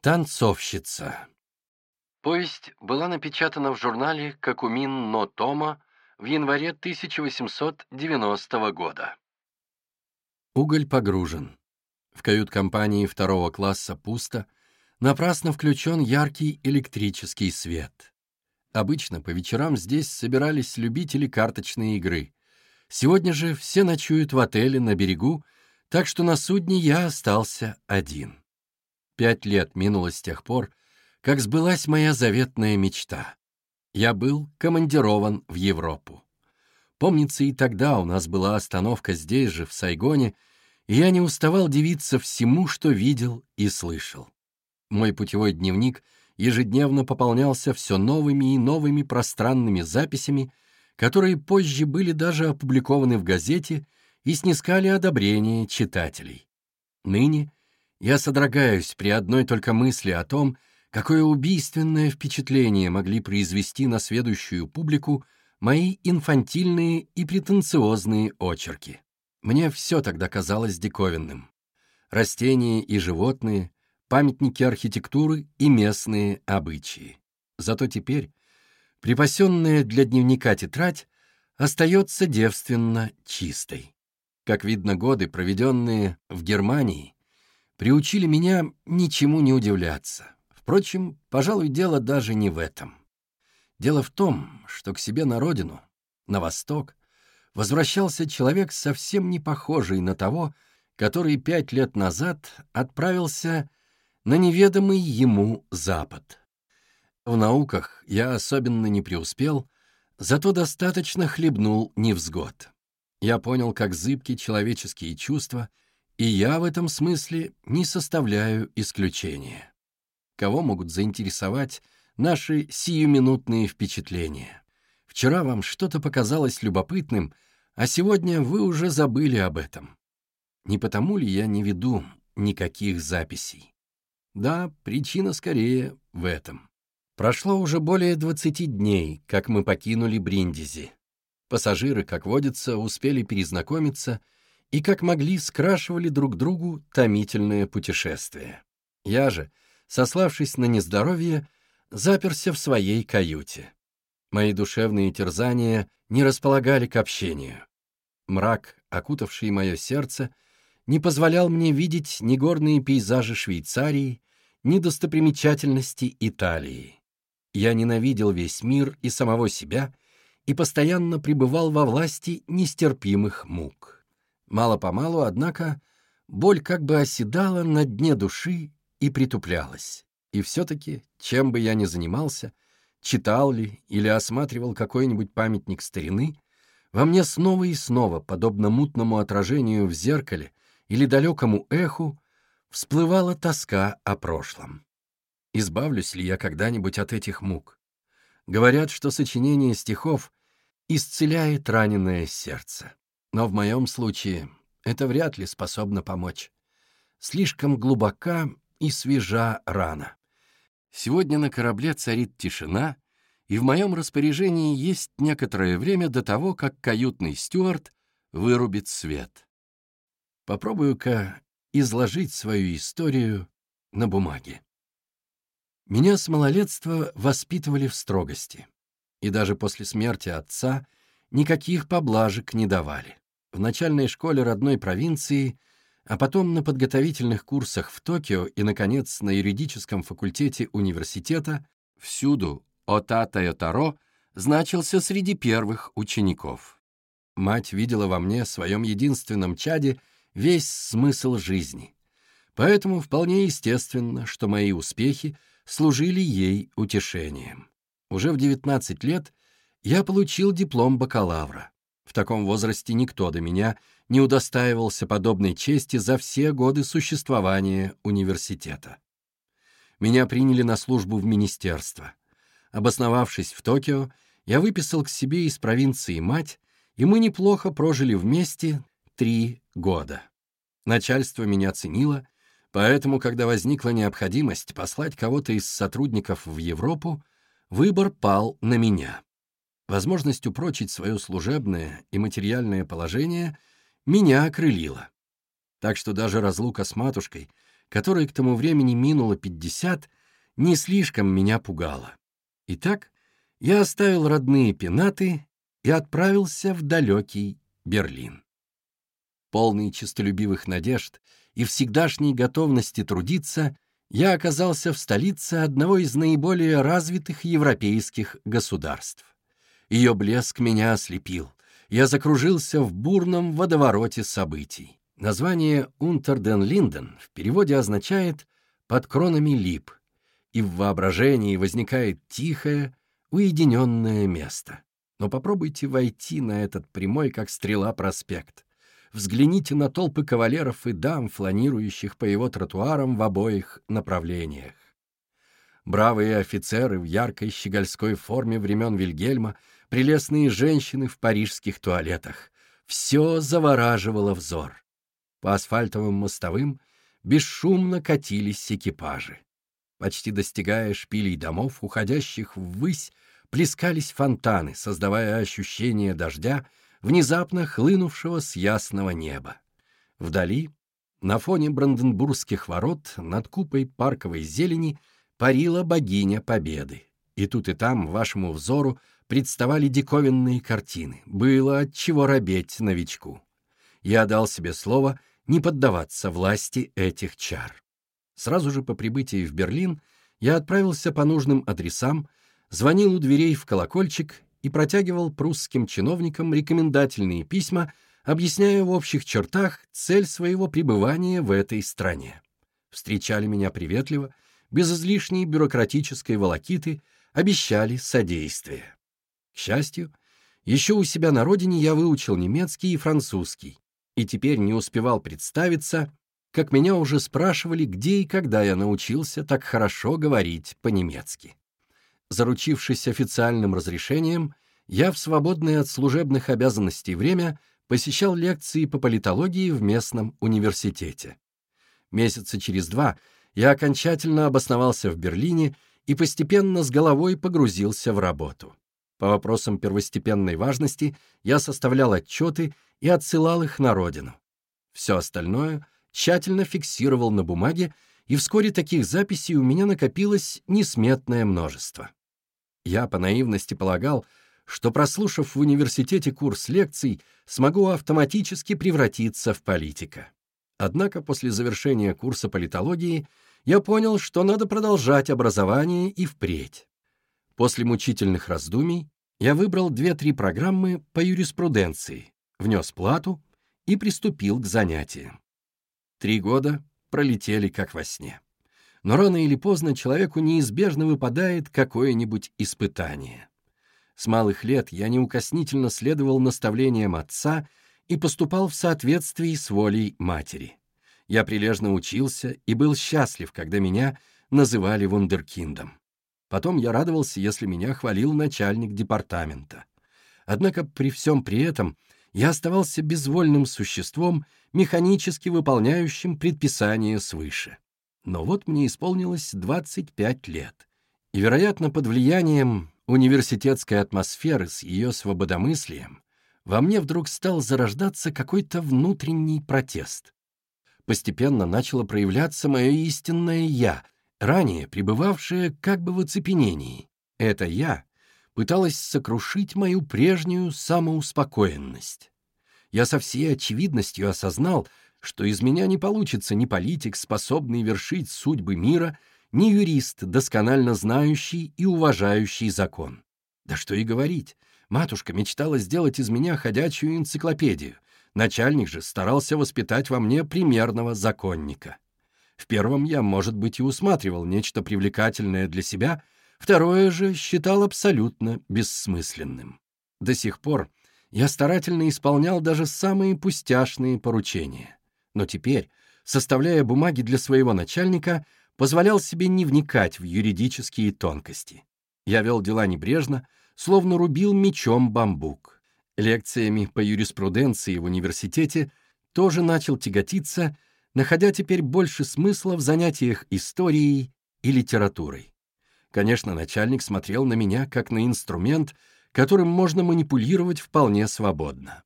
Танцовщица. Повесть была напечатана в журнале «Какумин но Тома» в январе 1890 года. Уголь погружен. В кают-компании второго класса пусто, напрасно включен яркий электрический свет. Обычно по вечерам здесь собирались любители карточной игры. Сегодня же все ночуют в отеле на берегу, так что на судне я остался один. Пять лет минуло с тех пор, как сбылась моя заветная мечта. Я был командирован в Европу. Помнится, и тогда у нас была остановка здесь же, в Сайгоне, и я не уставал дивиться всему, что видел и слышал. Мой путевой дневник ежедневно пополнялся все новыми и новыми пространными записями, которые позже были даже опубликованы в газете и снискали одобрение читателей. Ныне я содрогаюсь при одной только мысли о том, какое убийственное впечатление могли произвести на следующую публику мои инфантильные и претенциозные очерки. Мне все тогда казалось диковинным. Растения и животные, памятники архитектуры и местные обычаи. Zато теперь припасенная для дневника тетрадь остается девственно чистой. Как видно, годы, проведенные в Германии, приучили меня ничему не удивляться. Впрочем, пожалуй, дело даже не в этом. Дело в том, что к себе на родину, на восток, возвращался человек совсем не похожий на того, который пять лет назад отправился на неведомый ему Запад. В науках я особенно не преуспел, зато достаточно хлебнул невзгод. Я понял, как зыбки человеческие чувства — и я в этом смысле не составляю исключения. Кого могут заинтересовать наши сиюминутные впечатления? Вчера вам что-то показалось любопытным, а сегодня вы уже забыли об этом. Не потому ли я не веду никаких записей? Да, причина скорее в этом. Прошло уже более 20 дней, как мы покинули Бриндизи. Пассажиры, как водится, успели перезнакомиться — и как могли скрашивали друг другу томительное путешествие. Я же, сославшись на нездоровье, заперся в своей каюте. Мои душевные терзания не располагали к общению. Мрак, окутавший мое сердце, не позволял мне видеть ни горные пейзажи Швейцарии, ни достопримечательности Италии. Я ненавидел весь мир и самого себя и постоянно пребывал во власти нестерпимых мук. Мало-помалу, однако, боль как бы оседала на дне души и притуплялась. И все-таки, чем бы я ни занимался, читал ли или осматривал какой-нибудь памятник старины, во мне снова и снова, подобно мутному отражению в зеркале или далекому эху, всплывала тоска о прошлом. Избавлюсь ли я когда-нибудь от этих мук? Говорят, что сочинение стихов исцеляет раненое сердце. Но в моем случае это вряд ли способно помочь. Слишком глубока и свежа рана. Сегодня на корабле царит тишина, и в моем распоряжении есть некоторое время до того, как каютный стюард вырубит свет. Попробую-ка изложить свою историю на бумаге. Меня с малолетства воспитывали в строгости, и даже после смерти отца — никаких поблажек не давали. В начальной школе родной провинции, а потом на подготовительных курсах в Токио и, наконец, на юридическом факультете университета, всюду Ота Тайотаро значился среди первых учеников. Мать видела во мне, своем единственном чаде, весь смысл жизни. Поэтому вполне естественно, что мои успехи служили ей утешением. Уже в 19 лет я получил диплом бакалавра. В таком возрасте никто до меня не удостаивался подобной чести за все годы существования университета. Меня приняли на службу в министерство. Обосновавшись в Токио, я выписал к себе из провинции мать, и мы неплохо прожили вместе три года. Начальство меня ценило, поэтому, когда возникла необходимость послать кого-то из сотрудников в Европу, выбор пал на меня. Возможность упрочить свое служебное и материальное положение меня окрылила. Так что даже разлука с матушкой, которой к тому времени минуло пятьдесят, не слишком меня пугала. Итак, я оставил родные пенаты и отправился в далекий Берлин. Полный честолюбивых надежд и всегдашней готовности трудиться, я оказался в столице одного из наиболее развитых европейских государств. Ее блеск меня ослепил. Я закружился в бурном водовороте событий. Название «Унтерден-Линден» в переводе означает «под кронами лип», и в воображении возникает тихое, уединенное место. Но попробуйте войти на этот прямой, как стрела, проспект. Взгляните на толпы кавалеров и дам, фланирующих по его тротуарам в обоих направлениях. Бравые офицеры в яркой щегольской форме времен Вильгельма, прелестные женщины в парижских туалетах. Все завораживало взор. По асфальтовым мостовым бесшумно катились экипажи. Почти достигая шпилей домов, уходящих ввысь, плескались фонтаны, создавая ощущение дождя, внезапно хлынувшего с ясного неба. Вдали, на фоне Бранденбургских ворот, над купой парковой зелени, парила богиня Победы. И тут и там вашему взору представали диковинные картины. Было от чего робеть новичку. Я дал себе слово не поддаваться власти этих чар. Сразу же по прибытии в Берлин я отправился по нужным адресам, звонил у дверей в колокольчик и протягивал прусским чиновникам рекомендательные письма, объясняя в общих чертах цель своего пребывания в этой стране. Встречали меня приветливо, без излишней бюрократической волокиты, обещали содействие. Счастью, еще у себя на родине я выучил немецкий и французский, и теперь не успевал представиться, как меня уже спрашивали, где и когда я научился так хорошо говорить по-немецки. Заручившись официальным разрешением, я в свободное от служебных обязанностей время посещал лекции по политологии в местном университете. Месяца через два я окончательно обосновался в Берлине и постепенно с головой погрузился в работу. По вопросам первостепенной важности я составлял отчеты и отсылал их на родину. Все остальное — тщательно фиксировал на бумаге, и вскоре таких записей у меня накопилось несметное множество. Я по наивности полагал, что, прослушав в университете курс лекций, смогу автоматически превратиться в политика. Однако после завершения курса политологии я понял, что надо продолжать образование и впредь. После мучительных раздумий я выбрал две-три программы по юриспруденции, внес плату и приступил к занятиям. Три года пролетели как во сне. Но рано или поздно человеку неизбежно выпадает какое-нибудь испытание. С малых лет я неукоснительно следовал наставлениям отца и поступал в соответствии с волей матери. Я прилежно учился и был счастлив, когда меня называли вундеркиндом. Потом я радовался, если меня хвалил начальник департамента. Однако при всем при этом я оставался безвольным существом, механически выполняющим предписания свыше. Но вот мне исполнилось 25 лет, и, вероятно, под влиянием университетской атмосферы с ее свободомыслием во мне вдруг стал зарождаться какой-то внутренний протест. Постепенно начало проявляться мое истинное «я», ранее пребывавшее как бы в оцепенении. Это «я» пыталась сокрушить мою прежнюю самоуспокоенность. Я со всей очевидностью осознал, что из меня не получится ни политик, способный вершить судьбы мира, ни юрист, досконально знающий и уважающий закон. Да что и говорить, матушка мечтала сделать из меня ходячую энциклопедию, начальник же старался воспитать во мне примерного законника. В первом я, может быть, и усматривал нечто привлекательное для себя — Второе же считал абсолютно бессмысленным. До сих пор я старательно исполнял даже самые пустяшные поручения. Но теперь, составляя бумаги для своего начальника, позволял себе не вникать в юридические тонкости. Я вел дела небрежно, словно рубил мечом бамбук. Лекциями по юриспруденции в университете тоже начал тяготиться, находя теперь больше смысла в занятиях историей и литературой. Конечно, начальник смотрел на меня как на инструмент, которым можно манипулировать вполне свободно.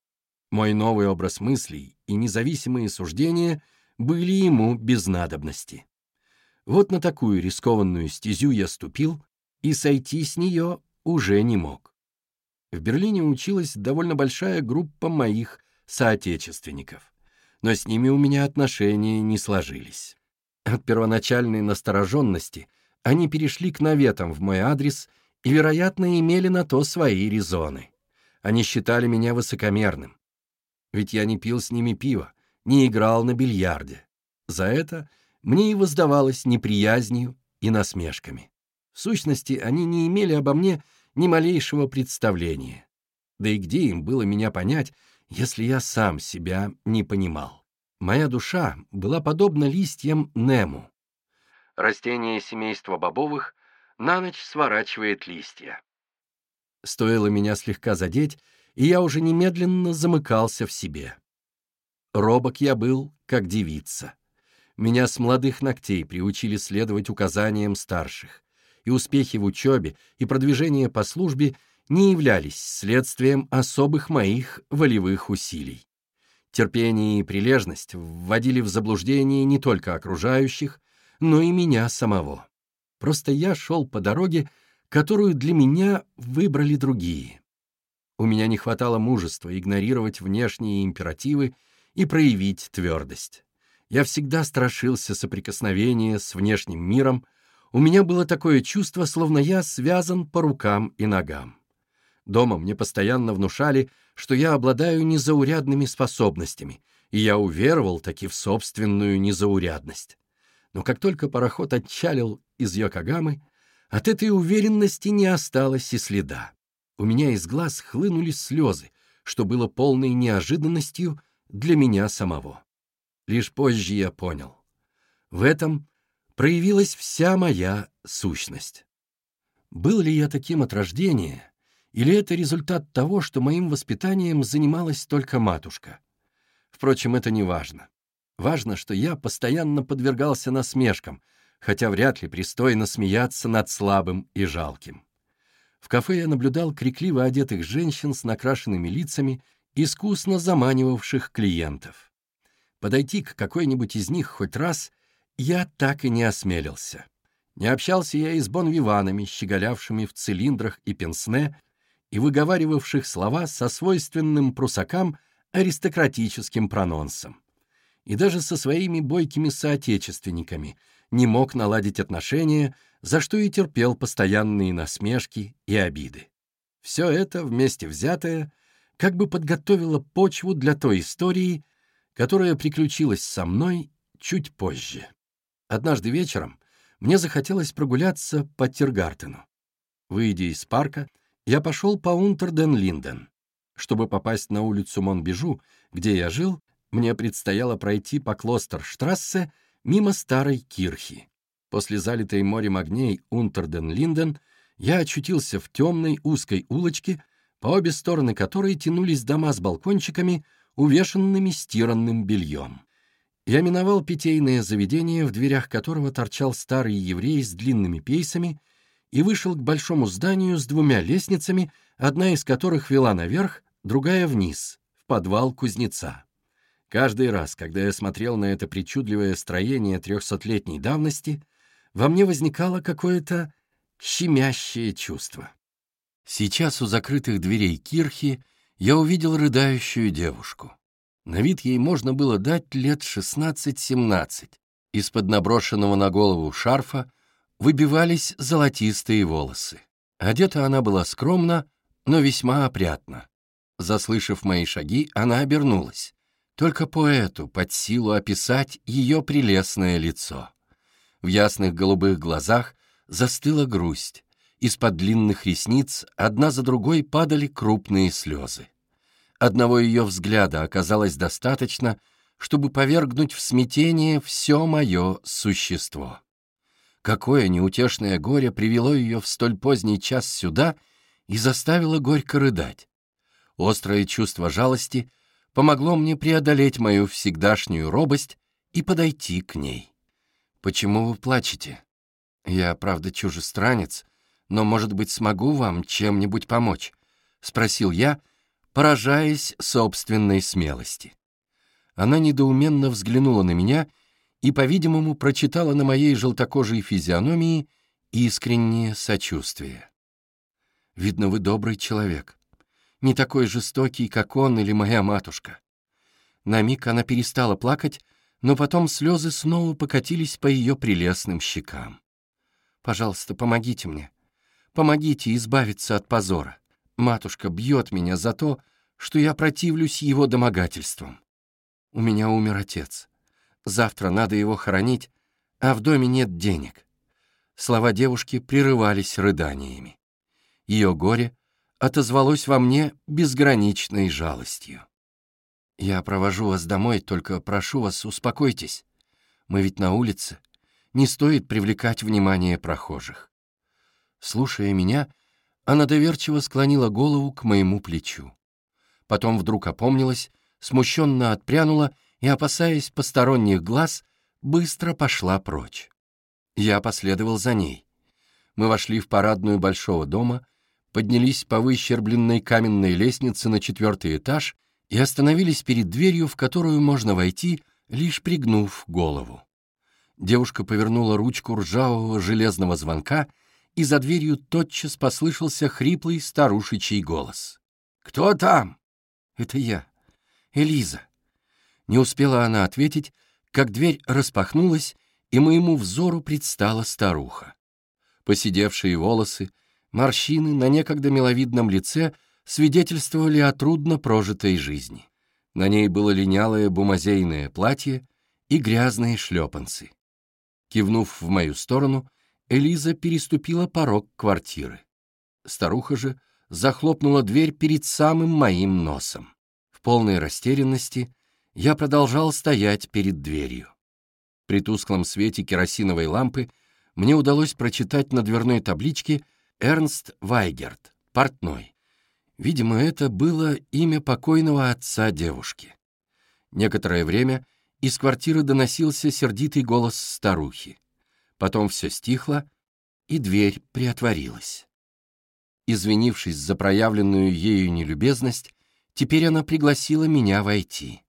Мой новый образ мыслей и независимые суждения были ему без надобности. Вот на такую рискованную стезю я ступил, и сойти с нее уже не мог. В Берлине училась довольно большая группа моих соотечественников, но с ними у меня отношения не сложились. От первоначальной настороженности они перешли к наветам в мой адрес и, вероятно, имели на то свои резоны. Они считали меня высокомерным. Ведь я не пил с ними пива, не играл на бильярде. За это мне и воздавалось неприязнью и насмешками. В сущности, они не имели обо мне ни малейшего представления. Да и где им было меня понять, если я сам себя не понимал? Моя душа была подобна листьям нему. Растение семейства бобовых на ночь сворачивает листья. Стоило меня слегка задеть, и я уже немедленно замыкался в себе. Робок я был, как девица. Меня с молодых ногтей приучили следовать указаниям старших, и успехи в учебе и продвижение по службе не являлись следствием особых моих волевых усилий. Терпение и прилежность вводили в заблуждение не только окружающих, но и меня самого. Просто я шел по дороге, которую для меня выбрали другие. У меня не хватало мужества игнорировать внешние императивы и проявить твердость. Я всегда страшился соприкосновения с внешним миром, у меня было такое чувство, словно я связан по рукам и ногам. Дома мне постоянно внушали, что я обладаю незаурядными способностями, и я уверовал таки в собственную незаурядность. Но как только пароход отчалил из Йокогамы, от этой уверенности не осталось и следа. У меня из глаз хлынули слезы, что было полной неожиданностью для меня самого. Лишь позже я понял. В этом проявилась вся моя сущность. Был ли я таким от рождения, или это результат того, что моим воспитанием занималась только матушка? Впрочем, это не важно. Важно, что я постоянно подвергался насмешкам, хотя вряд ли пристойно смеяться над слабым и жалким. В кафе я наблюдал крикливо одетых женщин с накрашенными лицами, искусно заманивавших клиентов. Подойти к какой-нибудь из них хоть раз я так и не осмелился. Не общался я и с бонвиванами, щеголявшими в цилиндрах и пенсне, и выговаривавших слова со свойственным прусакам аристократическим прононсом. И даже со своими бойкими соотечественниками — не мог наладить отношения, за что и терпел постоянные насмешки и обиды. Все это, вместе взятое, как бы подготовило почву для той истории, которая приключилась со мной чуть позже. Однажды вечером мне захотелось прогуляться по Тиргартену. Выйдя из парка, я пошел по Унтерден-Линден. Чтобы попасть на улицу Монбежу, где я жил, мне предстояло пройти по Клостерштрассе мимо старой кирхи. После залитой морем огней Унтерден-Линден я очутился в темной узкой улочке, по обе стороны которой тянулись дома с балкончиками, увешанными стиранным бельем. Я миновал питейное заведение, в дверях которого торчал старый еврей с длинными пейсами, и вышел к большому зданию с двумя лестницами, одна из которых вела наверх, другая вниз, в подвал кузнеца. Каждый раз, когда я смотрел на это причудливое строение трехсотлетней давности, во мне возникало какое-то щемящее чувство. Сейчас у закрытых дверей кирхи я увидел рыдающую девушку. На вид ей можно было дать лет 16-17. Из-под наброшенного на голову шарфа выбивались золотистые волосы. Одета она была скромно, но весьма опрятно. Заслышав мои шаги, она обернулась. Только поэту под силу описать ее прелестное лицо. В ясных голубых глазах застыла грусть. Из-под длинных ресниц одна за другой падали крупные слезы. Одного ее взгляда оказалось достаточно, чтобы повергнуть в смятение все мое существо. Какое неутешное горе привело ее в столь поздний час сюда и заставило горько рыдать. Острое чувство жалости — помогло мне преодолеть мою всегдашнюю робость и подойти к ней. «Почему вы плачете? Я, правда, чужестранец, но, может быть, смогу вам чем-нибудь помочь?» — спросил я, поражаясь собственной смелости. Она недоуменно взглянула на меня и, по-видимому, прочитала на моей желтокожей физиономии искреннее сочувствие. «Видно, вы добрый человек. Не такой жестокий, как он или моя матушка». На миг она перестала плакать, но потом слезы снова покатились по ее прелестным щекам. «Пожалуйста, помогите мне. Помогите избавиться от позора. Матушка бьет меня за то, что я противлюсь его домогательствам. У меня умер отец. Завтра надо его хоронить, а в доме нет денег». Слова девушки прерывались рыданиями. Ее горе отозвалось во мне безграничной жалостью. «Я провожу вас домой, только прошу вас, успокойтесь. Мы ведь на улице. Не стоит привлекать внимание прохожих». Слушая меня, она доверчиво склонила голову к моему плечу. Потом вдруг опомнилась, смущенно отпрянула и, опасаясь посторонних глаз, быстро пошла прочь. Я последовал за ней. Мы вошли в парадную большого дома, поднялись по выщербленной каменной лестнице на четвертый этаж и остановились перед дверью, в которую можно войти, лишь пригнув голову. Девушка повернула ручку ржавого железного звонка, и за дверью тотчас послышался хриплый старушечий голос. «Кто там?» «Это я. Элиза». Не успела она ответить, как дверь распахнулась, и моему взору предстала старуха. Посидевшие волосы, морщины на некогда миловидном лице свидетельствовали о трудно прожитой жизни. На ней было линялое бумазейное платье и грязные шлепанцы. Кивнув в мою сторону, Элиза переступила порог квартиры. Старуха же захлопнула дверь перед самым моим носом. В полной растерянности я продолжал стоять перед дверью. При тусклом свете керосиновой лампы мне удалось прочитать на дверной табличке «Эрнст Вайгерт, портной». Видимо, это было имя покойного отца девушки. Некоторое время из квартиры доносился сердитый голос старухи. Потом все стихло, и дверь приотворилась. Извинившись за проявленную ею нелюбезность, теперь она пригласила меня войти.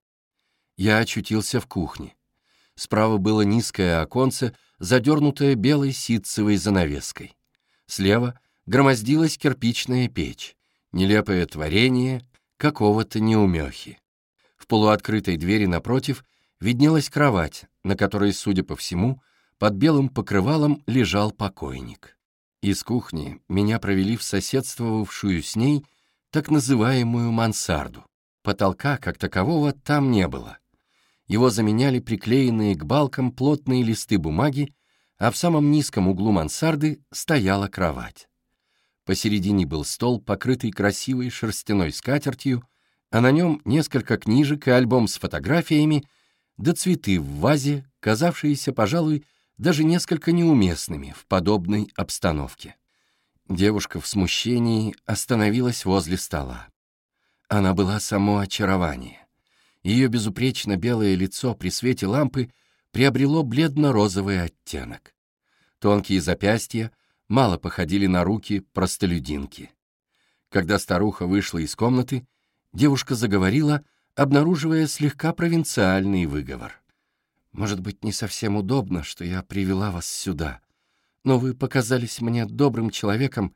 Я очутился в кухне. Справа было низкое оконце, задернутое белой ситцевой занавеской. Слева громоздилась кирпичная печь нелепое творение какого-то неумехи. В полуоткрытой двери напротив виднелась кровать, на которой, судя по всему, под белым покрывалом лежал покойник. Из кухни меня провели в соседствовавшую с ней так называемую мансарду. Потолка, как такового, там не было. Его заменяли приклеенные к балкам плотные листы бумаги, а в самом низком углу мансарды стояла кровать. Посередине был стол, покрытый красивой шерстяной скатертью, а на нем несколько книжек и альбом с фотографиями, да цветы в вазе, казавшиеся, пожалуй, даже несколько неуместными в подобной обстановке. Девушка в смущении остановилась возле стола. Она была само очарование. Ее безупречно белое лицо при свете лампы приобрело бледно-розовый оттенок. Тонкие запястья — мало походили на руки простолюдинки. Когда старуха вышла из комнаты, девушка заговорила, обнаруживая слегка провинциальный выговор. «Может быть, не совсем удобно, что я привела вас сюда, но вы показались мне добрым человеком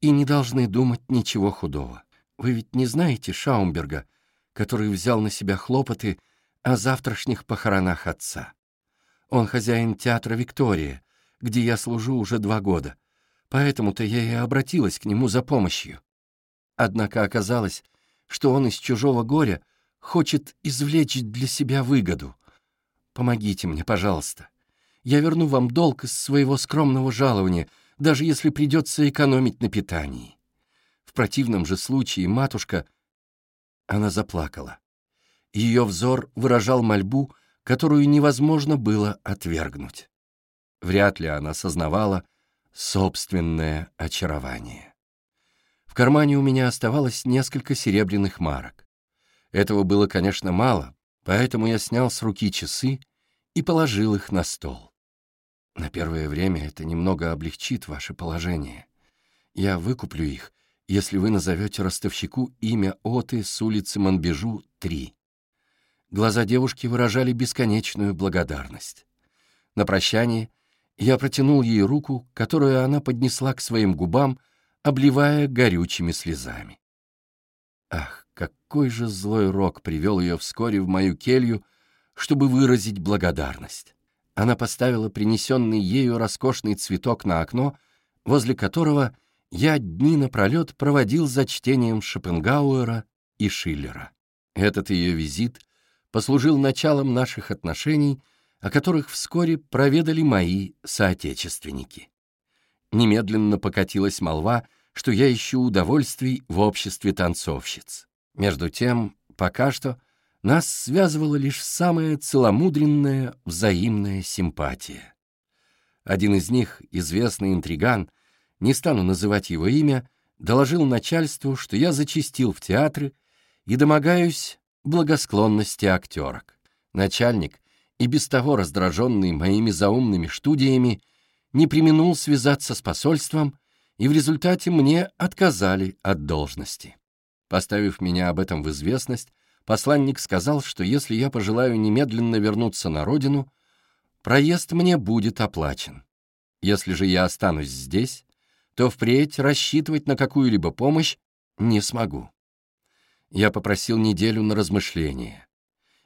и не должны думать ничего худого. Вы ведь не знаете Шаумберга, который взял на себя хлопоты о завтрашних похоронах отца. Он хозяин театра «Виктория», где я служу уже два года. Поэтому-то я и обратилась к нему за помощью. Однако оказалось, что он из чужого горя хочет извлечь для себя выгоду. Помогите мне, пожалуйста. Я верну вам долг из своего скромного жалования, даже если придется экономить на питании. В противном же случае матушка... Она заплакала. Ее взор выражал мольбу, которую невозможно было отвергнуть. Вряд ли она сознавала собственное очарование. В кармане у меня оставалось несколько серебряных марок. Этого было, конечно, мало, поэтому я снял с руки часы и положил их на стол. На первое время это немного облегчит ваше положение. Я выкуплю их, если вы назовете ростовщику имя Оты с улицы Монбежу, 3. Глаза девушки выражали бесконечную благодарность. На прощание я протянул ей руку, которую она поднесла к своим губам, обливая горючими слезами. Ах, какой же злой рок привел ее вскоре в мою келью, чтобы выразить благодарность. Она поставила принесенный ею роскошный цветок на окно, возле которого я дни напролет проводил за чтением Шопенгауэра и Шиллера. Этот ее визит послужил началом наших отношений, о которых вскоре проведали мои соотечественники. Немедленно покатилась молва, что я ищу удовольствий в обществе танцовщиц. Между тем, пока что нас связывала лишь самая целомудренная взаимная симпатия. Один из них, известный интриган, не стану называть его имя, доложил начальству, что я зачастил в театры и домогаюсь благосклонности актерок. Начальник, и без того раздраженный моими заумными студиями, не применул связаться с посольством, и в результате мне отказали от должности. Поставив меня об этом в известность, посланник сказал, что если я пожелаю немедленно вернуться на родину, проезд мне будет оплачен. Если же я останусь здесь, то впредь рассчитывать на какую-либо помощь не смогу. Я попросил неделю на размышление.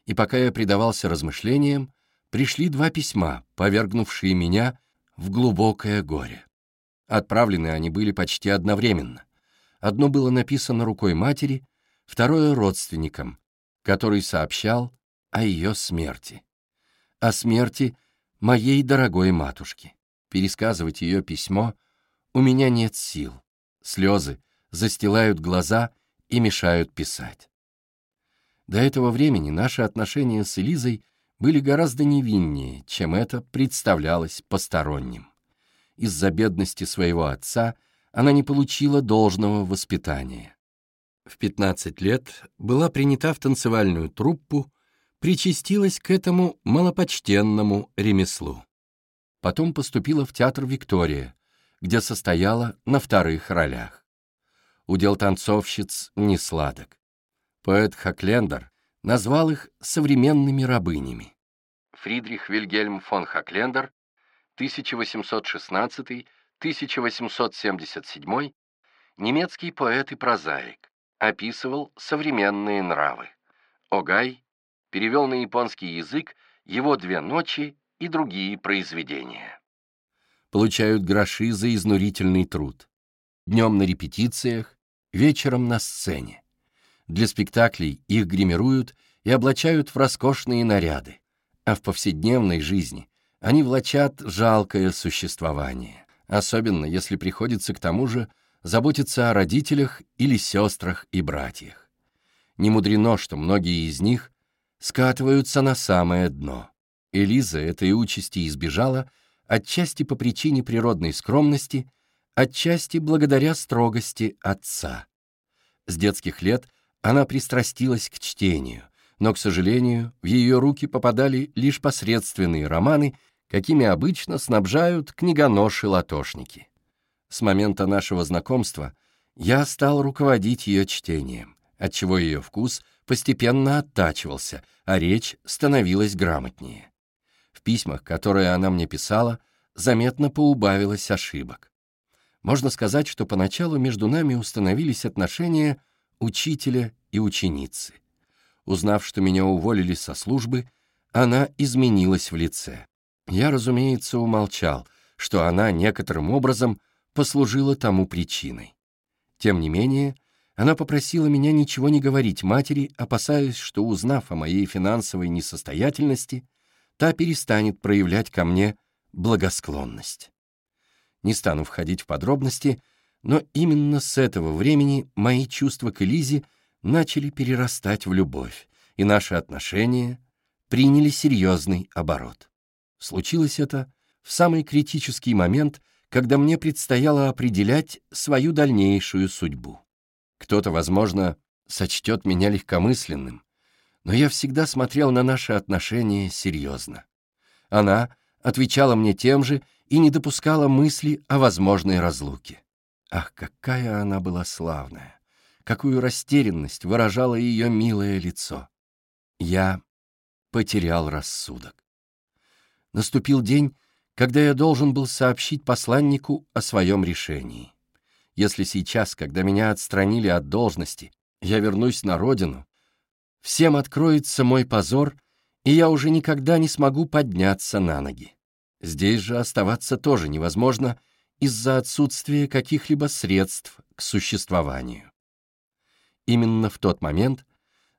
И пока я предавался размышлениям, пришли два письма, повергнувшие меня в глубокое горе. Отправлены они были почти одновременно. Одно было написано рукой матери, второе — родственникам, который сообщал о ее смерти. О смерти моей дорогой матушки. Пересказывать ее письмо у меня нет сил. Слезы застилают глаза — и мешают писать. До этого времени наши отношения с Элизой были гораздо невиннее, чем это представлялось посторонним. Из-за бедности своего отца она не получила должного воспитания. В 15 лет была принята в танцевальную труппу, причастилась к этому малопочтенному ремеслу. Потом поступила в театр «Виктория», где состояла на вторых ролях удел танцовщиц не сладок. Поэт Хаклендер назвал их современными рабынями. Фридрих Вильгельм фон Хаклендер, 1816-1877, немецкий поэт и прозаик, описывал современные нравы. Огай перевел на японский язык его «Две ночи» и другие произведения. Получают гроши за изнурительный труд. Днем на репетициях, вечером на сцене. Для спектаклей их гримируют и облачают в роскошные наряды, а в повседневной жизни они влачат жалкое существование, особенно если приходится к тому же заботиться о родителях или сестрах и братьях. Не мудрено, что многие из них скатываются на самое дно. Элиза этой участи избежала отчасти по причине природной скромности – отчасти благодаря строгости отца. С детских лет она пристрастилась к чтению, но, к сожалению, в ее руки попадали лишь посредственные романы, какими обычно снабжают книгоноши-латошники. С момента нашего знакомства я стал руководить ее чтением, отчего ее вкус постепенно оттачивался, а речь становилась грамотнее. В письмах, которые она мне писала, заметно поубавилось ошибок. Можно сказать, что поначалу между нами установились отношения учителя и ученицы. Узнав, что меня уволили со службы, она изменилась в лице. Я, разумеется, умолчал, что она некоторым образом послужила тому причиной. Тем не менее, она попросила меня ничего не говорить матери, опасаясь, что, узнав о моей финансовой несостоятельности, та перестанет проявлять ко мне благосклонность. Не стану входить в подробности, но именно с этого времени мои чувства к Элизе начали перерастать в любовь, и наши отношения приняли серьезный оборот. Случилось это в самый критический момент, когда мне предстояло определять свою дальнейшую судьбу. Кто-то, возможно, сочтет меня легкомысленным, но я всегда смотрел на наши отношения серьезно. Она отвечала мне тем же и не допускала мысли о возможной разлуке. Ах, какая она была славная! Какую растерянность выражало ее милое лицо! Я потерял рассудок. Наступил день, когда я должен был сообщить посланнику о своем решении. Если сейчас, когда меня отстранили от должности, я вернусь на родину, всем откроется мой позор, и я уже никогда не смогу подняться на ноги. Здесь же оставаться тоже невозможно из-за отсутствия каких-либо средств к существованию. Именно в тот момент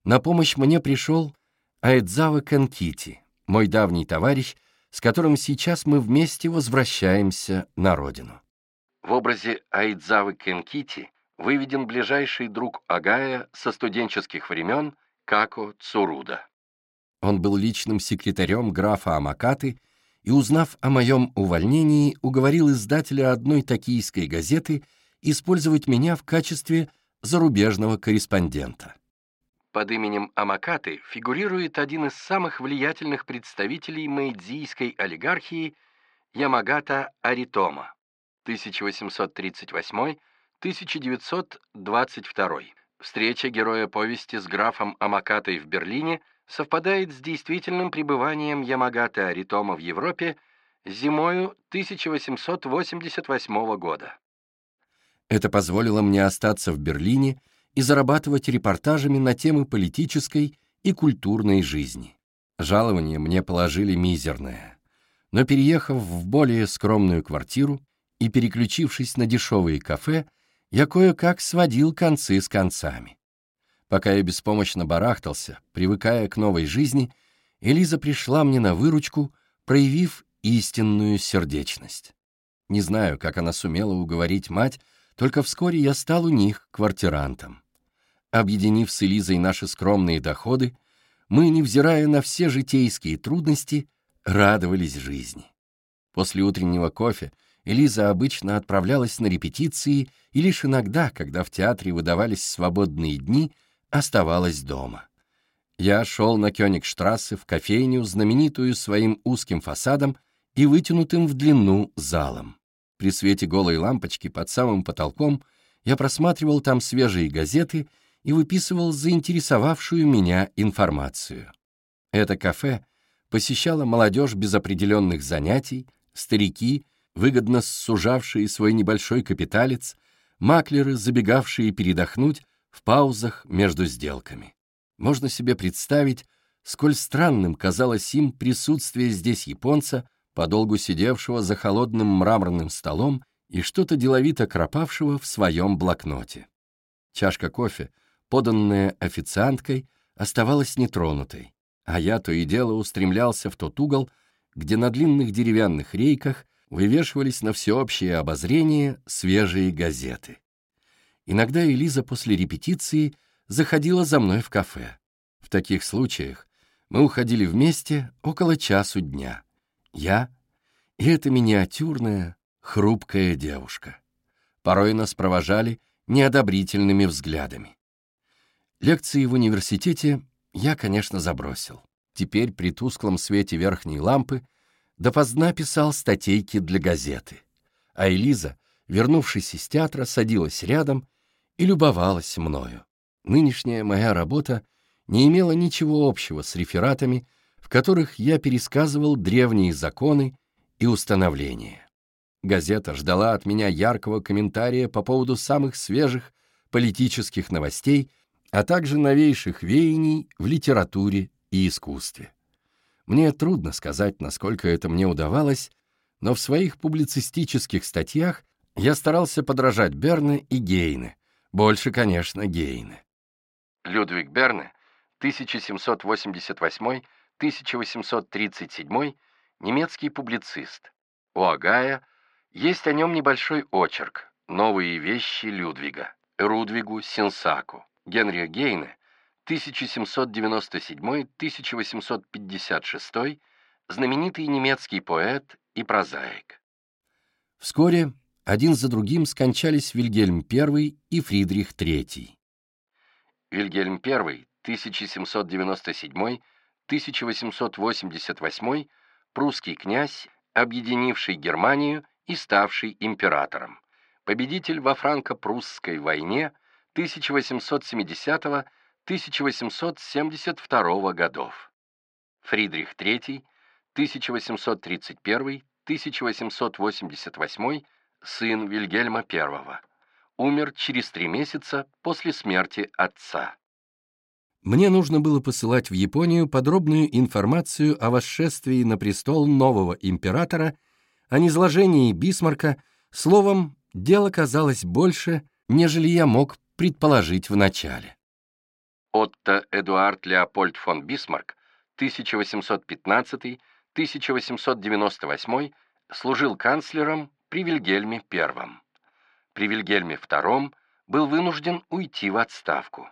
на помощь мне пришел Аэдзава Канкити, мой давний товарищ, с которым сейчас мы вместе возвращаемся на родину. В образе Айдзавы Кенкити выведен ближайший друг Агая со студенческих времен Како Цуруда. Он был личным секретарем графа Амакаты и, узнав о моем увольнении, уговорил издателя одной токийской газеты использовать меня в качестве зарубежного корреспондента. Под именем Амакаты фигурирует один из самых влиятельных представителей мэйдзийской олигархии Ямагата Аритома 1838-1922. Встреча героя повести с графом Амакатой в Берлине совпадает с действительным пребыванием Ямагаты Аритома в Европе зимою 1888 года. Это позволило мне остаться в Берлине и зарабатывать репортажами на темы политической и культурной жизни. Жалование мне положили мизерное. Но переехав в более скромную квартиру и переключившись на дешевые кафе, я кое-как сводил концы с концами. Пока я беспомощно барахтался, привыкая к новой жизни, Элиза пришла мне на выручку, проявив истинную сердечность. Не знаю, как она сумела уговорить мать, только вскоре я стал у них квартирантом. Объединив с Элизой наши скромные доходы, мы, невзирая на все житейские трудности, радовались жизни. После утреннего кофе Элиза обычно отправлялась на репетиции и лишь иногда, когда в театре выдавались свободные дни, оставалась дома. Я шел на Кёнигштрассе в кофейню, знаменитую своим узким фасадом и вытянутым в длину залом. При свете голой лампочки под самым потолком я просматривал там свежие газеты и выписывал заинтересовавшую меня информацию. Это кафе посещала молодежь без определенных занятий, старики, выгодно сужавшие свой небольшой капиталец, маклеры, забегавшие передохнуть в паузах между сделками. Можно себе представить, сколь странным казалось им присутствие здесь японца, подолгу сидевшего за холодным мраморным столом и что-то деловито кропавшего в своем блокноте. Чашка кофе — поданная официанткой, оставалась нетронутой, а я то и дело устремлялся в тот угол, где на длинных деревянных рейках вывешивались на всеобщее обозрение свежие газеты. Иногда Элиза после репетиции заходила за мной в кафе. В таких случаях мы уходили вместе около часу дня. Я и эта миниатюрная, хрупкая девушка. Порой нас провожали неодобрительными взглядами. Лекции в университете я, конечно, забросил. Теперь при тусклом свете верхней лампы допоздна писал статейки для газеты. А Элиза, вернувшись из театра, садилась рядом и любовалась мною. Нынешняя моя работа не имела ничего общего с рефератами, в которых я пересказывал древние законы и установления. Газета ждала от меня яркого комментария по поводу самых свежих политических новостей — а также новейших веяний в литературе и искусстве. Мне трудно сказать, насколько это мне удавалось, но в своих публицистических статьях я старался подражать Берне и Гейне, больше, конечно, Гейне. Людвиг Берне, 1788-1837, немецкий публицист. У Агая есть о нем небольшой очерк «Новые вещи Людвига», Рудвигу Синсаку. Генри Гейне, 1797-1856, знаменитый немецкий поэт и прозаик. Вскоре один за другим скончались Вильгельм I и Фридрих III. Вильгельм I, 1797-1888, прусский князь, объединивший Германию и ставший императором, победитель во франко-прусской войне – 1870-1872 годов. Фридрих III, 1831-1888, сын Вильгельма I. Умер через три месяца после смерти отца. Мне нужно было посылать в Японию подробную информацию о восшествии на престол нового императора, о низложении Бисмарка, словом, дело казалось больше, нежели я мог предположить вначале. Отто Эдуард Леопольд фон Бисмарк, 1815-1898, служил канцлером при Вильгельме I. При Вильгельме II был вынужден уйти в отставку.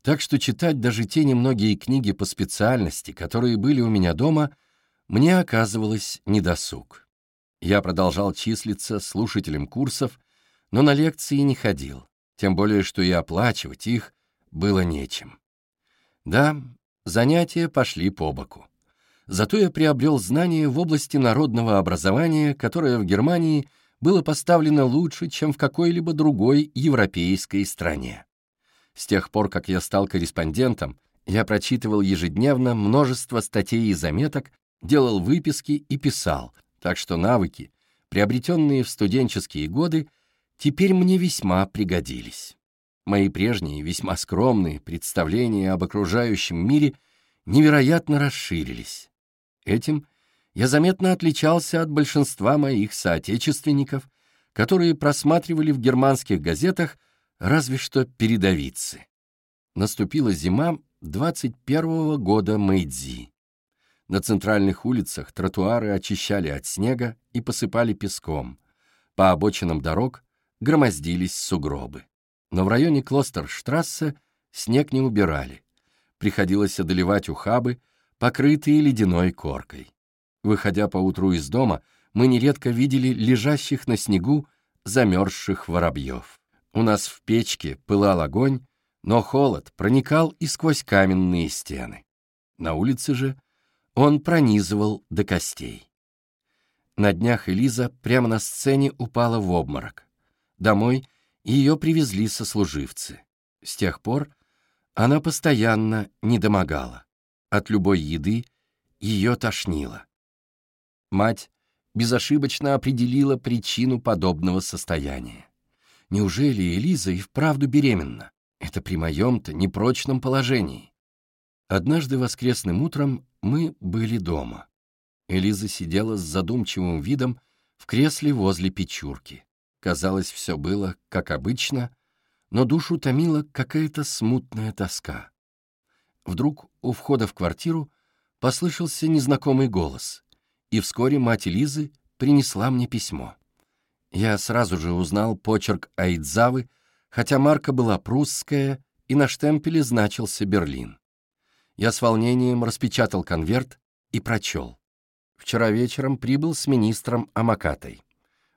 Так что читать даже те немногие книги по специальности, которые были у меня дома, мне оказывалось недосуг. Я продолжал числиться слушателем курсов, но на лекции не ходил, тем более что и оплачивать их было нечем. Да, занятия пошли по боку. Зато я приобрел знания в области народного образования, которое в Германии было поставлено лучше, чем в какой-либо другой европейской стране. С тех пор, как я стал корреспондентом, я прочитывал ежедневно множество статей и заметок, делал выписки и писал, так что навыки, приобретенные в студенческие годы, теперь мне весьма пригодились. Мои прежние, весьма скромные представления об окружающем мире невероятно расширились. Этим я заметно отличался от большинства моих соотечественников, которые просматривали в германских газетах разве что передовицы. Наступила зима 21-го года Мэйдзи. На центральных улицах тротуары очищали от снега и посыпали песком. По обочинам дорог громоздились сугробы. Но в районе Клостерштрассе снег не убирали. Приходилось одолевать ухабы, покрытые ледяной коркой. Выходя поутру из дома, мы нередко видели лежащих на снегу замерзших воробьев. У нас в печке пылал огонь, но холод проникал и сквозь каменные стены. На улице же он пронизывал до костей. На днях Элиза прямо на сцене упала в обморок. Домой ее привезли сослуживцы. С тех пор она постоянно недомогала. От любой еды ее тошнило. Мать безошибочно определила причину подобного состояния. Неужели Элиза и вправду беременна? Это при моем-то непрочном положении. Однажды воскресным утром мы были дома. Элиза сидела с задумчивым видом в кресле возле печурки. Казалось, все было, как обычно, но душу томила какая-то смутная тоска. Вдруг у входа в квартиру послышался незнакомый голос, и вскоре мать Элизы принесла мне письмо. Я сразу же узнал почерк Айдзавы, хотя марка была прусская, и на штемпеле значился Берлин. Я с волнением распечатал конверт и прочел. Вчера вечером прибыл с министром Амакатой.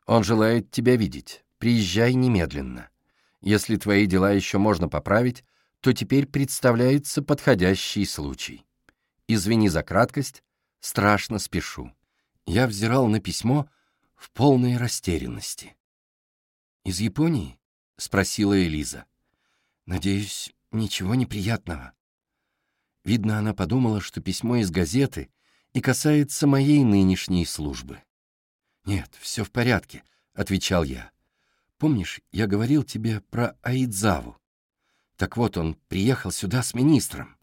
Он желает тебя видеть. Приезжай немедленно. Если твои дела еще можно поправить, то теперь представляется подходящий случай. Извини за краткость, страшно спешу. Я взирал на письмо, в полной растерянности. «Из Японии?» — спросила Элиза. «Надеюсь, ничего неприятного». Видно, она подумала, что письмо из газеты и касается моей нынешней службы. «Нет, все в порядке», — отвечал я. «Помнишь, я говорил тебе про Аидзаву? Так вот, он приехал сюда с министром.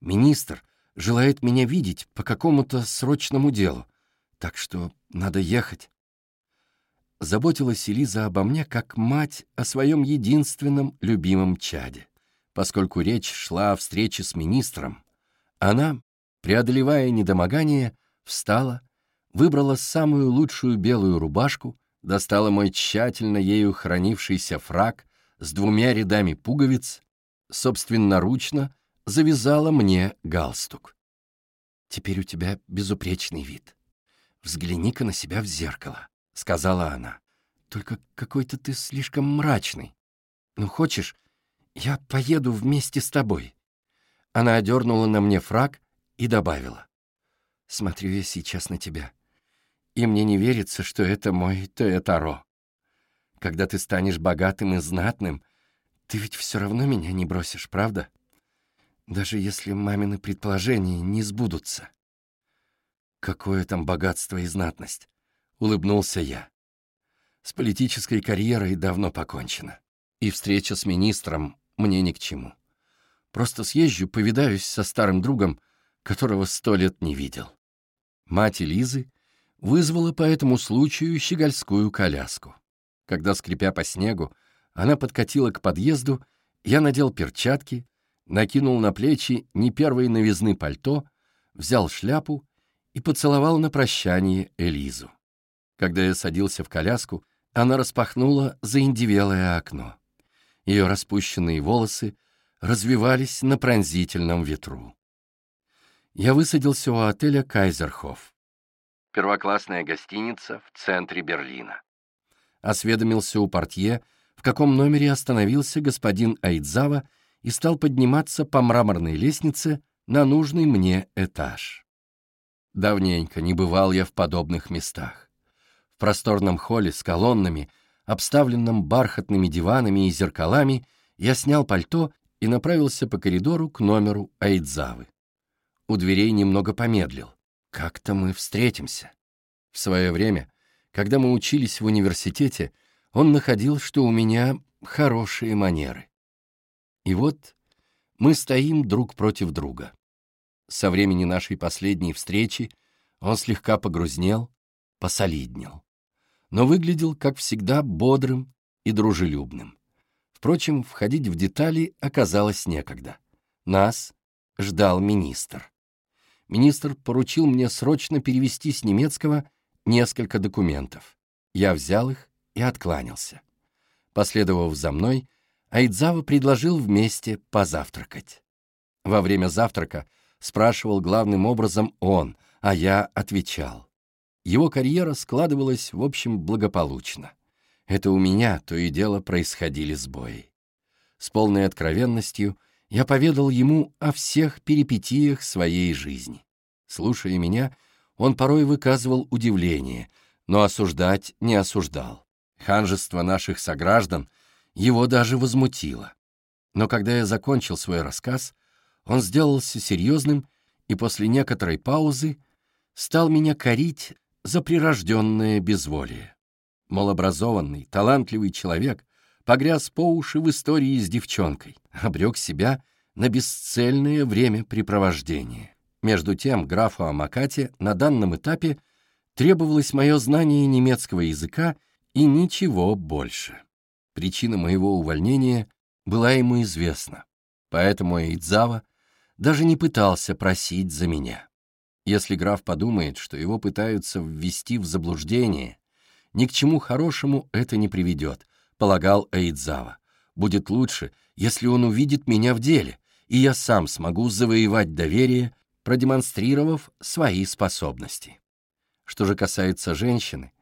Министр желает меня видеть по какому-то срочному делу, так что надо ехать заботилась Элиза обо мне как мать о своем единственном любимом чаде. Поскольку речь шла о встрече с министром, она, преодолевая недомогание, встала, выбрала самую лучшую белую рубашку, достала мой тщательно ею хранившийся фраг с двумя рядами пуговиц, собственноручно завязала мне галстук. «Теперь у тебя безупречный вид. Взгляни-ка на себя в зеркало сказала она. «Только какой-то ты слишком мрачный. Ну, хочешь, я поеду вместе с тобой?» Она одернула на мне фраг и добавила. «Смотрю я сейчас на тебя, и мне не верится, что это мой Тоэтаро. Когда ты станешь богатым и знатным, ты ведь все равно меня не бросишь, правда?» Даже если мамины предположения не сбудутся. Какое там богатство и знатность, — улыбнулся я. С политической карьерой давно покончено. И встреча с министром мне ни к чему. Просто съезжу, повидаюсь со старым другом, которого сто лет не видел. Мать Лизы вызвала по этому случаю щегольскую коляску. Когда, скрипя по снегу, она подкатила к подъезду, я надел перчатки, накинул на плечи не первой новизны пальто, взял шляпу и поцеловал на прощание Элизу. Когда я садился в коляску, она распахнула заиндивелое окно. Ее распущенные волосы развивались на пронзительном ветру. Я высадился у отеля «Кайзерхоф». Первоклассная гостиница в центре Берлина. Осведомился у портье, в каком номере остановился господин Айдзава и стал подниматься по мраморной лестнице на нужный мне этаж. Давненько не бывал я в подобных местах. В просторном холле с колоннами, обставленном бархатными диванами и зеркалами, я снял пальто и направился по коридору к номеру Айдзавы. У дверей немного помедлил. Как-то мы встретимся. В свое время, когда мы учились в университете, он находил, что у меня хорошие манеры. И вот мы стоим друг против друга. Со времени нашей последней встречи он слегка погрузнел, посолиднел, но выглядел, как всегда, бодрым и дружелюбным. Впрочем, входить в детали оказалось некогда. Нас ждал министр. Министр поручил мне срочно перевести с немецкого несколько документов. Я взял их и откланялся. Последовав за мной, Айдзава предложил вместе позавтракать. Во время завтрака спрашивал главным образом он, а я отвечал. Его карьера складывалась, в общем, благополучно. Это у меня то и дело происходили сбои. С полной откровенностью я поведал ему о всех перипетиях своей жизни. Слушая меня, он порой выказывал удивление, но осуждать не осуждал. Ханжество наших сограждан его даже возмутило. Но когда я закончил свой рассказ, он сделался серьезным и после некоторой паузы стал меня корить за прирожденное безволие. Малообразованный, талантливый человек погряз по уши в истории с девчонкой, обрек себя на бесцельное времяпрепровождение. Между тем графу Амакате на данном этапе требовалось мое знание немецкого языка и ничего больше. Причина моего увольнения была ему известна, поэтому Эйдзава даже не пытался просить за меня. Если граф подумает, что его пытаются ввести в заблуждение, ни к чему хорошему это не приведет, полагал Эйдзава. Будет лучше, если он увидит меня в деле, и я сам смогу завоевать доверие, продемонстрировав свои способности. Что же касается женщины,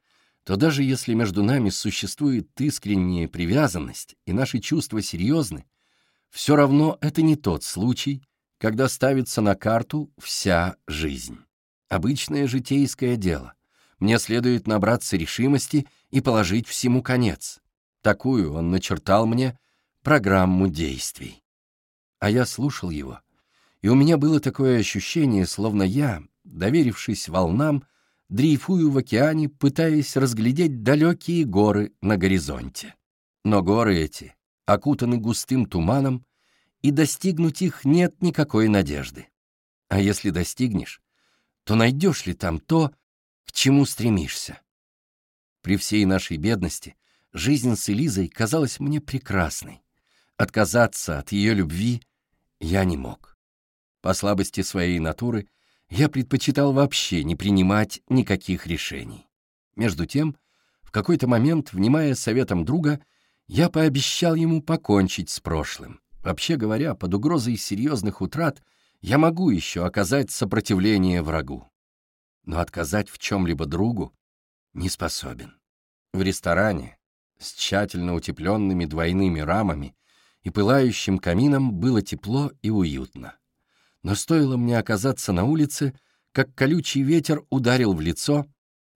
то даже если между нами существует искренняя привязанность и наши чувства серьезны, все равно это не тот случай, когда ставится на карту вся жизнь. Обычное житейское дело. Мне следует набраться решимости и положить всему конец. Такую он начертал мне программу действий. А я слушал его, и у меня было такое ощущение, словно я, доверившись волнам, дрейфую в океане, пытаясь разглядеть далекие горы на горизонте. Но горы эти окутаны густым туманом, и достигнуть их нет никакой надежды. А если достигнешь, то найдешь ли там то, к чему стремишься? При всей нашей бедности жизнь с Элизой казалась мне прекрасной. Отказаться от ее любви я не мог. По слабости своей натуры я предпочитал вообще не принимать никаких решений. Между тем, в какой-то момент, внимая советом друга, я пообещал ему покончить с прошлым. Вообще говоря, под угрозой серьезных утрат я могу еще оказать сопротивление врагу. Но отказать в чем-либо другу не способен. В ресторане с тщательно утепленными двойными рамами и пылающим камином было тепло и уютно но стоило мне оказаться на улице, как колючий ветер ударил в лицо,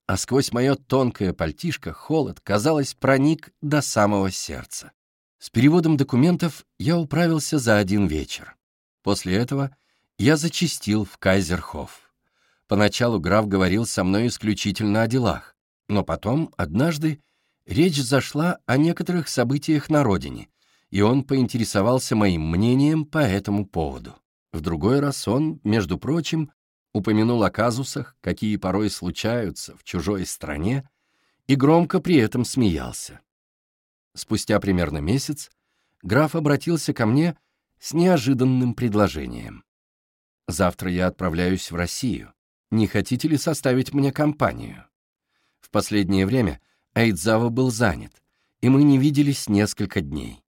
а сквозь мое тонкое пальтишко холод, казалось, проник до самого сердца. С переводом документов я управился за один вечер. После этого я зачастил в Кайзерхоф. Поначалу граф говорил со мной исключительно о делах, но потом, однажды, речь зашла о некоторых событиях на родине, и он поинтересовался моим мнением по этому поводу. В другой раз он, между прочим, упомянул о казусах, какие порой случаются в чужой стране, и громко при этом смеялся. Спустя примерно месяц граф обратился ко мне с неожиданным предложением. «Завтра я отправляюсь в Россию. Не хотите ли составить мне компанию?» В последнее время Айдзава был занят, и мы не виделись несколько дней.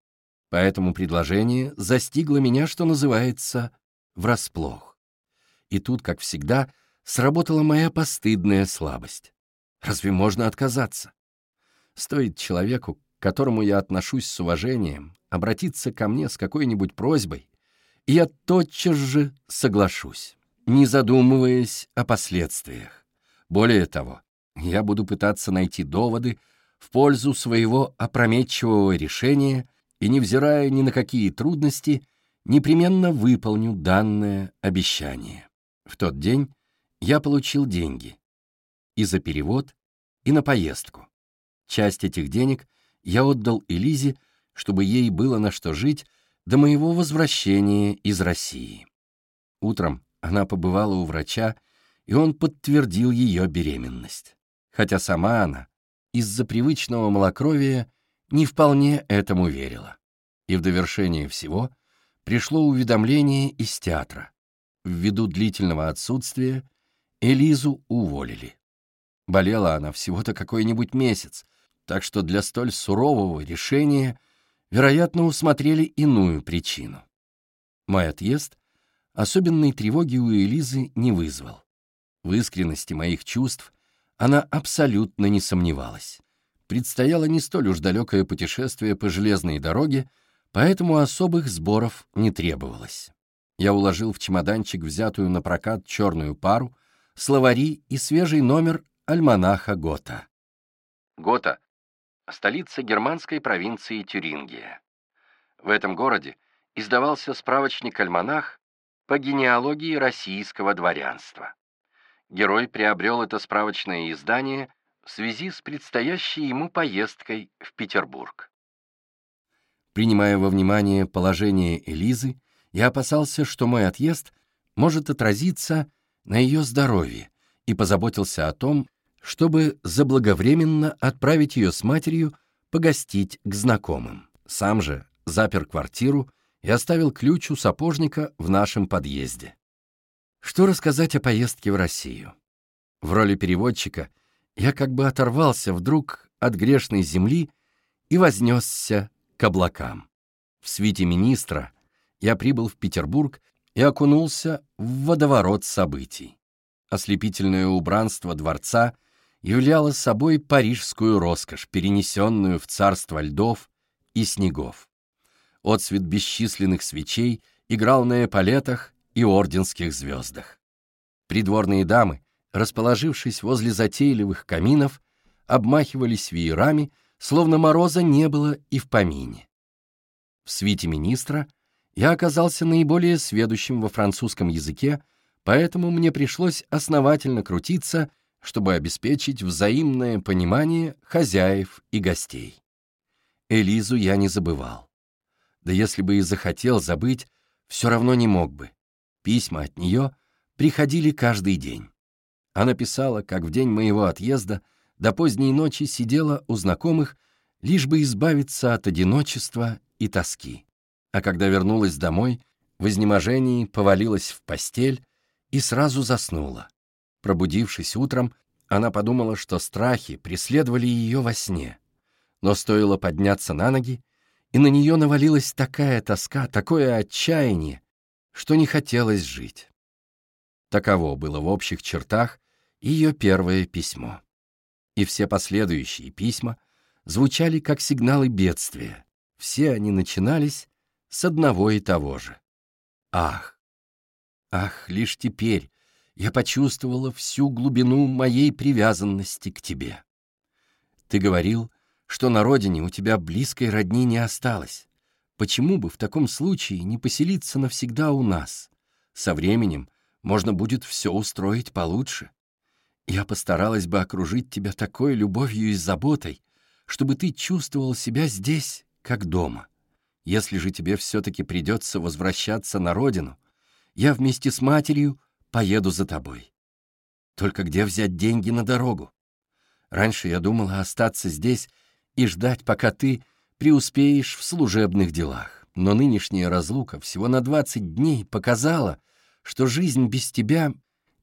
Поэтому предложение застигло меня, что называется, врасплох. И тут, как всегда, сработала моя постыдная слабость. Разве можно отказаться? Стоит человеку, к которому я отношусь с уважением, обратиться ко мне с какой-нибудь просьбой, и я тотчас же соглашусь, не задумываясь о последствиях. Более того, я буду пытаться найти доводы в пользу своего опрометчивого решения и, невзирая ни на какие трудности, непременно выполню данное обещание. В тот день я получил деньги и за перевод, и на поездку. Часть этих денег я отдал Элизе, чтобы ей было на что жить до моего возвращения из России. Утром она побывала у врача, и он подтвердил ее беременность. Хотя сама она из-за привычного малокровия не вполне этому верила. И в довершение всего пришло уведомление из театра. Ввиду длительного отсутствия Элизу уволили. Болела она всего-то какой-нибудь месяц, так что для столь сурового решения, вероятно, усмотрели иную причину. Мой отъезд особенной тревоги у Элизы не вызвал. В искренности моих чувств она абсолютно не сомневалась. Предстояло не столь уж далекое путешествие по железной дороге, поэтому особых сборов не требовалось. Я уложил в чемоданчик взятую на прокат черную пару, словари и свежий номер альманаха Гота. Гота — столица германской провинции Тюрингия. В этом городе издавался справочник-альманах по генеалогии российского дворянства. Герой приобрел это справочное издание в связи с предстоящей ему поездкой в Петербург. Принимая во внимание положение Элизы, я опасался, что мой отъезд может отразиться на ее здоровье, и позаботился о том, чтобы заблаговременно отправить ее с матерью погостить к знакомым. Сам же запер квартиру и оставил ключ у сапожника в нашем подъезде. Что рассказать о поездке в Россию? В роли переводчика я как бы оторвался вдруг от грешной земли и вознесся к облакам. В свите министра я прибыл в Петербург и окунулся в водоворот событий. Ослепительное убранство дворца являло собой парижскую роскошь, перенесенную в царство льдов и снегов. Отцвет бесчисленных свечей играл на эполетах и орденских звездах. Придворные дамы, расположившись возле затейливых каминов, обмахивались веерами, словно мороза не было и в помине. В свите министра я оказался наиболее сведущим во французском языке, поэтому мне пришлось основательно крутиться, чтобы обеспечить взаимное понимание хозяев и гостей. Элизу я не забывал. Да если бы и захотел забыть, все равно не мог бы. Письма от нее приходили каждый день. Она писала, как в день моего отъезда до поздней ночи сидела у знакомых, лишь бы избавиться от одиночества и тоски. А когда вернулась домой, в изнеможении повалилась в постель и сразу заснула. Пробудившись утром, она подумала, что страхи преследовали ее во сне. Но стоило подняться на ноги, и на нее навалилась такая тоска, такое отчаяние, что не хотелось жить. Таково было в общих чертах ее первое письмо. И все последующие письма звучали как сигналы бедствия. Все они начинались с одного и того же. Ах! Ах, лишь теперь я почувствовала всю глубину моей привязанности к тебе. Ты говорил, что на родине у тебя близкой родни не осталось. Почему бы в таком случае не поселиться навсегда у нас? Со временем можно будет все устроить получше. Я постаралась бы окружить тебя такой любовью и заботой, чтобы ты чувствовал себя здесь, как дома. Если же тебе все-таки придется возвращаться на родину, я вместе с матерью поеду за тобой. Только где взять деньги на дорогу? Раньше я думала остаться здесь и ждать, пока ты преуспеешь в служебных делах. Но нынешняя разлука всего на 20 дней показала, что жизнь без тебя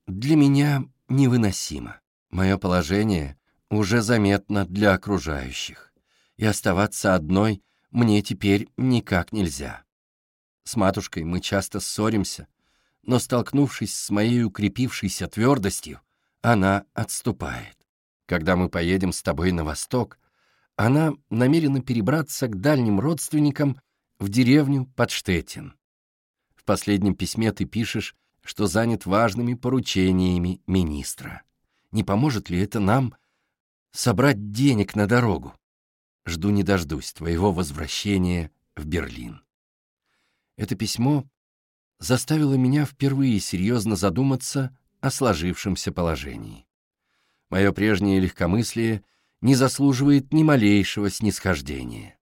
для меня невыносима. Мое положение уже заметно для окружающих, и оставаться одной мне теперь никак нельзя. С матушкой мы часто ссоримся, но, столкнувшись с моей укрепившейся твердостью, она отступает. Когда мы поедем с тобой на восток, она намерена перебраться к дальним родственникам в деревню Подштетин. В последнем письме ты пишешь, что занят важными поручениями министра. Не поможет ли это нам собрать денег на дорогу? Жду не дождусь твоего возвращения в Берлин. Это письмо заставило меня впервые серьезно задуматься о сложившемся положении. Мое прежнее легкомыслие не заслуживает ни малейшего снисхождения.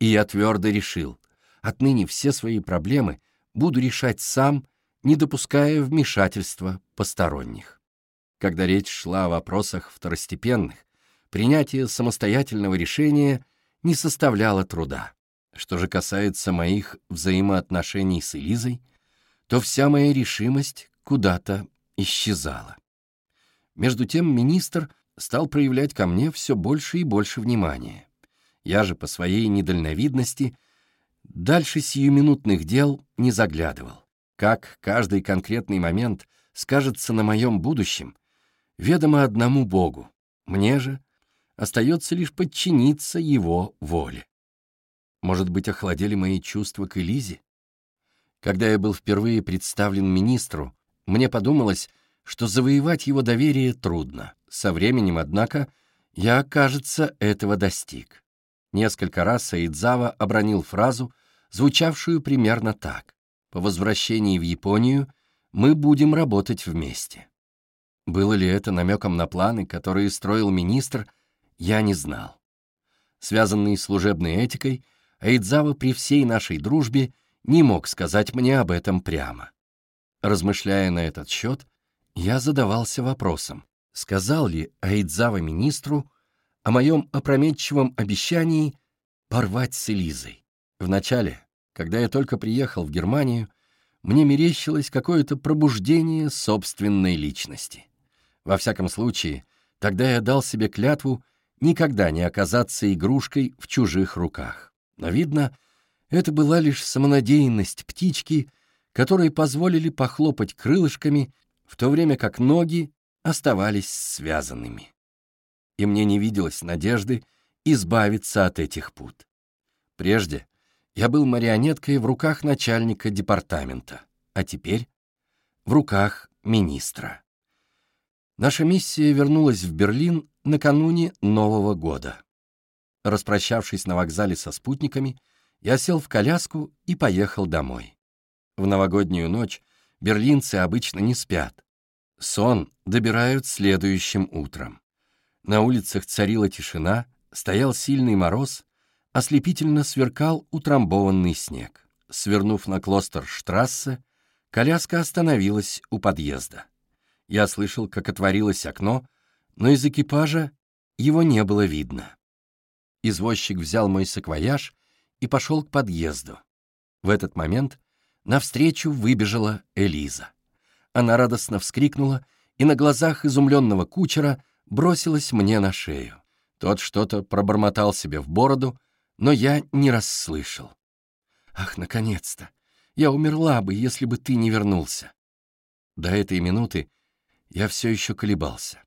И я твердо решил, отныне все свои проблемы буду решать сам, не допуская вмешательства посторонних. Когда речь шла о вопросах второстепенных, принятие самостоятельного решения не составляло труда. Что же касается моих взаимоотношений с Элизой, то вся моя решимость куда-то исчезала. Между тем министр стал проявлять ко мне все больше и больше внимания. Я же по своей недальновидности дальше сиюминутных дел не заглядывал. Как каждый конкретный момент скажется на моем будущем, ведомо одному Богу. Мне же остается лишь подчиниться его воле. Может быть, охладели мои чувства к Элизе? Когда я был впервые представлен министру, мне подумалось, что завоевать его доверие трудно. Со временем, однако, я, кажется, этого достиг. Несколько раз Саидзава обронил фразу, звучавшую примерно так. «По возвращении в Японию мы будем работать вместе». Было ли это намеком на планы, которые строил министр, я не знал. Связанный с служебной этикой, Айдзава при всей нашей дружбе не мог сказать мне об этом прямо. Размышляя на этот счет, я задавался вопросом, сказал ли Айдзава министру о моем опрометчивом обещании порвать с Элизой. Вначале, когда я только приехал в Германию, мне мерещилось какое-то пробуждение собственной личности. Во всяком случае, тогда я дал себе клятву никогда не оказаться игрушкой в чужих руках. Но, видно, это была лишь самонадеянность птички, которой позволили похлопать крылышками, в то время как ноги оставались связанными. И мне не виделось надежды избавиться от этих пут. Прежде я был марионеткой в руках начальника департамента, а теперь в руках министра. Наша миссия вернулась в Берлин накануне Нового года. Распрощавшись на вокзале со спутниками, я сел в коляску и поехал домой. В новогоднюю ночь берлинцы обычно не спят. Сон добирают следующим утром. На улицах царила тишина, стоял сильный мороз, ослепительно сверкал утрамбованный снег. Свернув на Клостер-штрассе, коляска остановилась у подъезда. Я слышал, как отворилось окно, но из экипажа его не было видно. Извозчик взял мой саквояж и пошел к подъезду. В этот момент навстречу выбежала Элиза. Она радостно вскрикнула и на глазах изумленного кучера бросилась мне на шею. Тот что-то пробормотал себе в бороду, но я не расслышал. «Ах, наконец-то! Я умерла бы, если бы ты не вернулся!» До этой минуты я все еще колебался.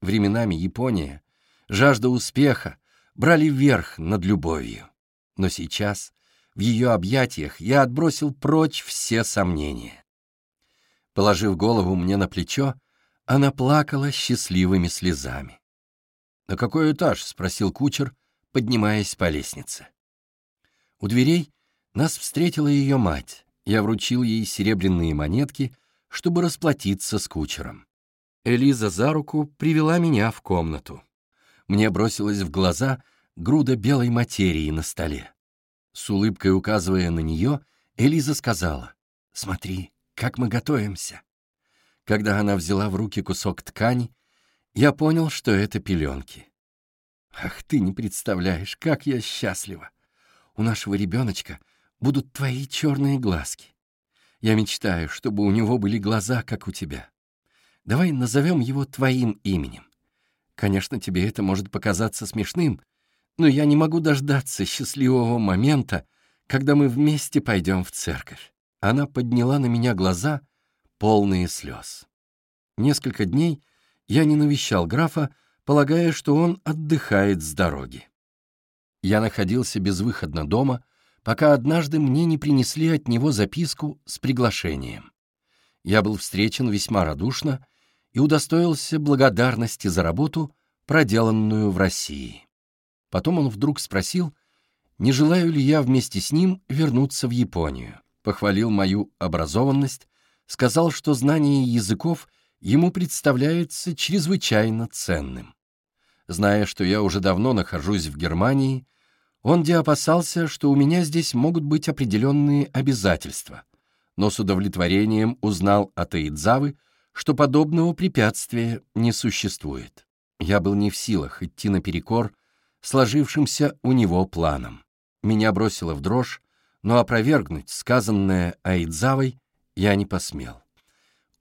Временами Япония, жажда успеха, брали верх над любовью. Но сейчас в ее объятиях я отбросил прочь все сомнения. Положив голову мне на плечо, она плакала счастливыми слезами. «На какой этаж?» — спросил кучер, поднимаясь по лестнице. У дверей Нас встретила ее мать. Я вручил ей серебряные монетки, чтобы расплатиться с кучером. Элиза за руку привела меня в комнату. Мне бросилась в глаза груда белой материи на столе. С улыбкой указывая на нее, Элиза сказала, «Смотри, как мы готовимся». Когда она взяла в руки кусок ткани, я понял, что это пеленки. Ах, ты не представляешь, как я счастлива! У нашего ребеночка будут твои черные глазки. Я мечтаю, чтобы у него были глаза, как у тебя. Давай назовем его твоим именем. Конечно, тебе это может показаться смешным, но я не могу дождаться счастливого момента, когда мы вместе пойдем в церковь. Она подняла на меня глаза, полные слез. Несколько дней я не навещал графа, полагая, что он отдыхает с дороги. Я находился безвыходно дома, пока однажды мне не принесли от него записку с приглашением. Я был встречен весьма радушно и удостоился благодарности за работу, проделанную в России. Потом он вдруг спросил, не желаю ли я вместе с ним вернуться в Японию. Похвалил мою образованность, сказал, что знание языков ему представляется чрезвычайно ценным. Зная, что я уже давно нахожусь в Германии, он где опасался, что у меня здесь могут быть определенные обязательства, но с удовлетворением узнал от Эйдзавы, что подобного препятствия не существует. Я был не в силах идти наперекор сложившимся у него планам. Меня бросило в дрожь, но опровергнуть сказанное Айдзавой я не посмел.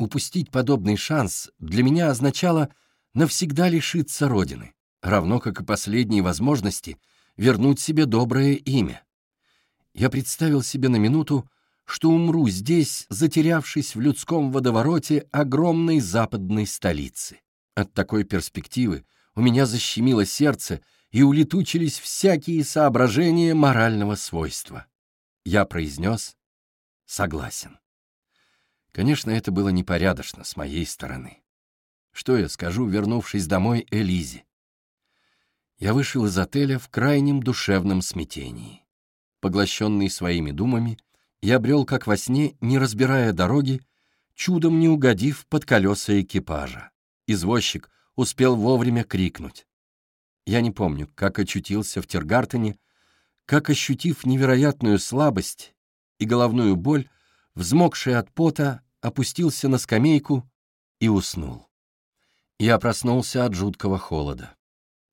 Упустить подобный шанс для меня означало навсегда лишиться Родины, равно как и последней возможности — вернуть себе доброе имя. Я представил себе на минуту, что умру здесь, затерявшись в людском водовороте огромной западной столицы. От такой перспективы у меня защемило сердце и улетучились всякие соображения морального свойства. Я произнес «согласен». Конечно, это было непорядочно с моей стороны. Что я скажу, вернувшись домой Элизе? я вышел из отеля в крайнем душевном смятении. Поглощенный своими думами, я брел как во сне, не разбирая дороги, чудом не угодив под колеса экипажа. Извозчик успел вовремя крикнуть. Я не помню, как очутился в Тергартене, как, ощутив невероятную слабость и головную боль, взмокший от пота, опустился на скамейку и уснул. Я проснулся от жуткого холода.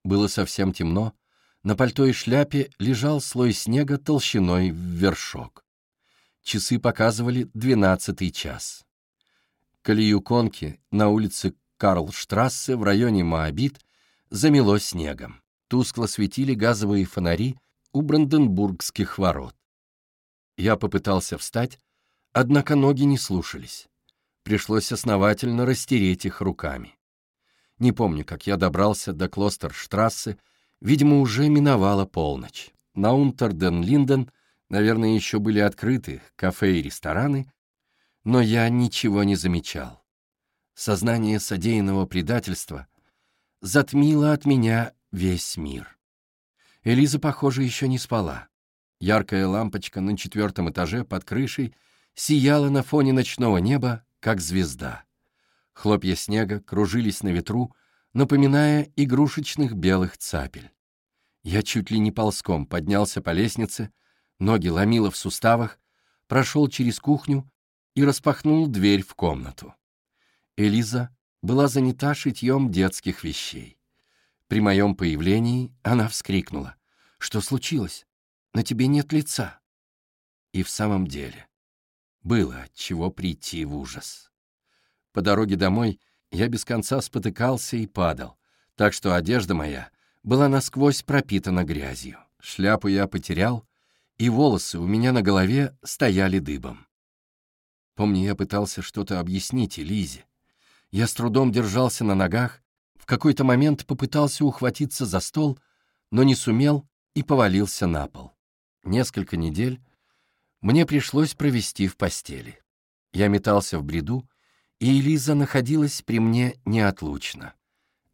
Было совсем темно, на пальто и шляпе лежал слой снега толщиной в вершок. Часы показывали двенадцатый час. Колею конки на улице Карлштрассе в районе Моабит замело снегом. Тускло светили газовые фонари у Бранденбургских ворот. Я попытался встать, однако ноги не слушались. Пришлось основательно растереть их руками. Не помню, как я добрался до Клостерштрассе, видимо, уже миновала полночь. На Унтерден-Линден, наверное, еще были открыты кафе и рестораны, но я ничего не замечал. Сознание содеянного предательства затмило от меня весь мир. Элиза, похоже, еще не спала. Яркая лампочка на четвертом этаже под крышей сияла на фоне ночного неба, как звезда. Хлопья снега кружились на ветру, напоминая игрушечных белых цапель. Я чуть ли не ползком поднялся по лестнице, ноги ломило в суставах, прошел через кухню и распахнул дверь в комнату. Элиза была занята шитьем детских вещей. При моем появлении она вскрикнула. «Что случилось? На тебе нет лица». И в самом деле было от чего прийти в ужас. По дороге домой я без конца спотыкался и падал, так что одежда моя была насквозь пропитана грязью. Шляпу я потерял, и волосы у меня на голове стояли дыбом. Помню, я пытался что-то объяснить Лизе. Я с трудом держался на ногах, в какой-то момент попытался ухватиться за стол, но не сумел и повалился на пол. Несколько недель мне пришлось провести в постели. Я метался в бреду, и Элиза находилась при мне неотлучно.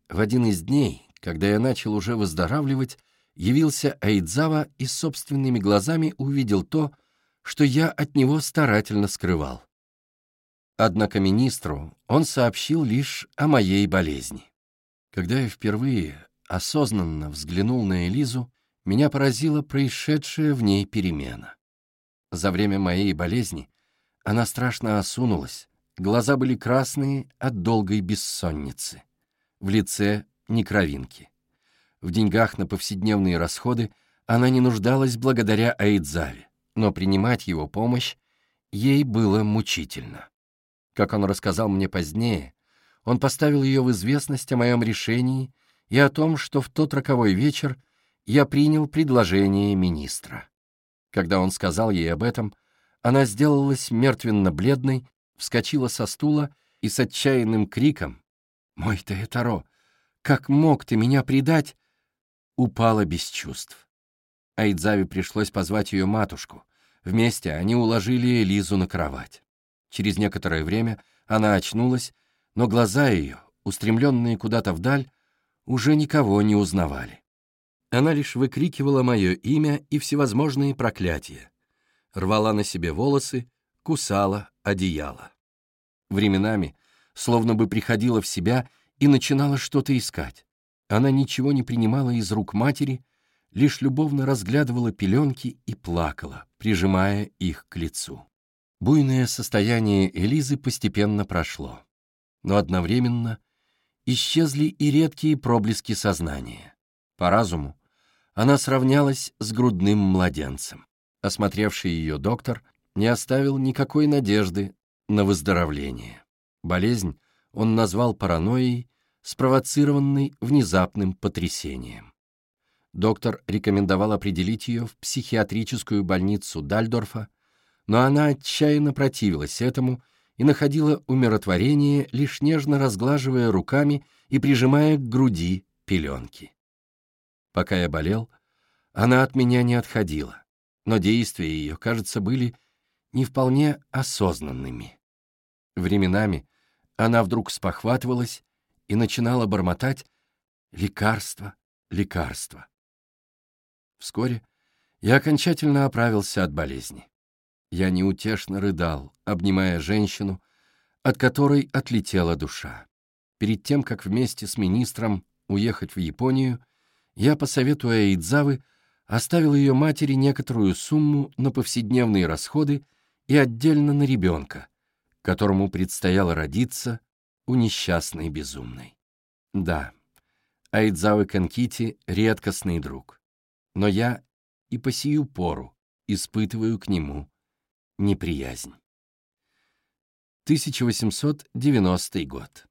В один из дней, когда я начал уже выздоравливать, явился Айдзава и собственными глазами увидел то, что я от него старательно скрывал. Однако министру он сообщил лишь о моей болезни. Когда я впервые осознанно взглянул на Элизу, меня поразила происшедшая в ней перемена. За время моей болезни она страшно осунулась, глаза были красные от долгой бессонницы, в лице не кровинки. В деньгах на повседневные расходы она не нуждалась благодаря Аидзаве, но принимать его помощь ей было мучительно. Как он рассказал мне позднее, он поставил ее в известность о моем решении и о том, что в тот роковой вечер я принял предложение министра. Когда он сказал ей об этом, она сделалась мертвенно-бледной, вскочила со стула и с отчаянным криком «Мой Таэтаро, как мог ты меня предать?» упала без чувств. Айдзаве пришлось позвать ее матушку. Вместе они уложили Элизу на кровать. Через некоторое время она очнулась, но глаза ее, устремленные куда-то вдаль, уже никого не узнавали. Она лишь выкрикивала мое имя и всевозможные проклятия, рвала на себе волосы, кусала одеяло. Временами словно бы приходила в себя и начинала что-то искать. Она ничего не принимала из рук матери, лишь любовно разглядывала пеленки и плакала, прижимая их к лицу. Буйное состояние Элизы постепенно прошло, но одновременно исчезли и редкие проблески сознания. По разуму она сравнялась с грудным младенцем. Осмотревший ее доктор не оставил никакой надежды на выздоровление. Болезнь он назвал паранойей, спровоцированной внезапным потрясением. Доктор рекомендовал определить ее в психиатрическую больницу Дальдорфа, но она отчаянно противилась этому и находила умиротворение, лишь нежно разглаживая руками и прижимая к груди пеленки. Пока я болел, она от меня не отходила, но действия ее, кажется, были не вполне осознанными. Временами она вдруг спохватывалась и начинала бормотать «лекарство, лекарство». Вскоре я окончательно оправился от болезни. Я неутешно рыдал, обнимая женщину, от которой отлетела душа. Перед тем, как вместе с министром уехать в Японию, я, по совету оставил ее матери некоторую сумму на повседневные расходы и отдельно на ребенка, которому предстояло родиться у несчастной безумной. Да, Айдзавы Канкити — редкостный друг, но я и по сию пору испытываю к нему неприязнь. 1890 год.